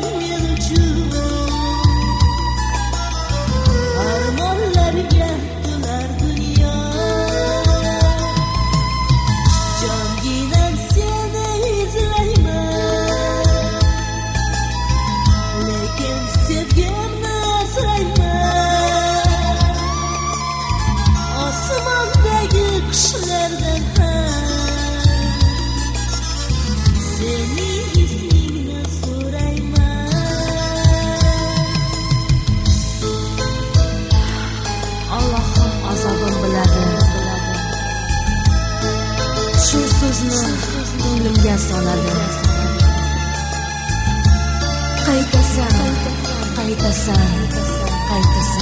what will you? So'zni ko'nglimga soladi. Qaytasan, qaytasan, qaytasan.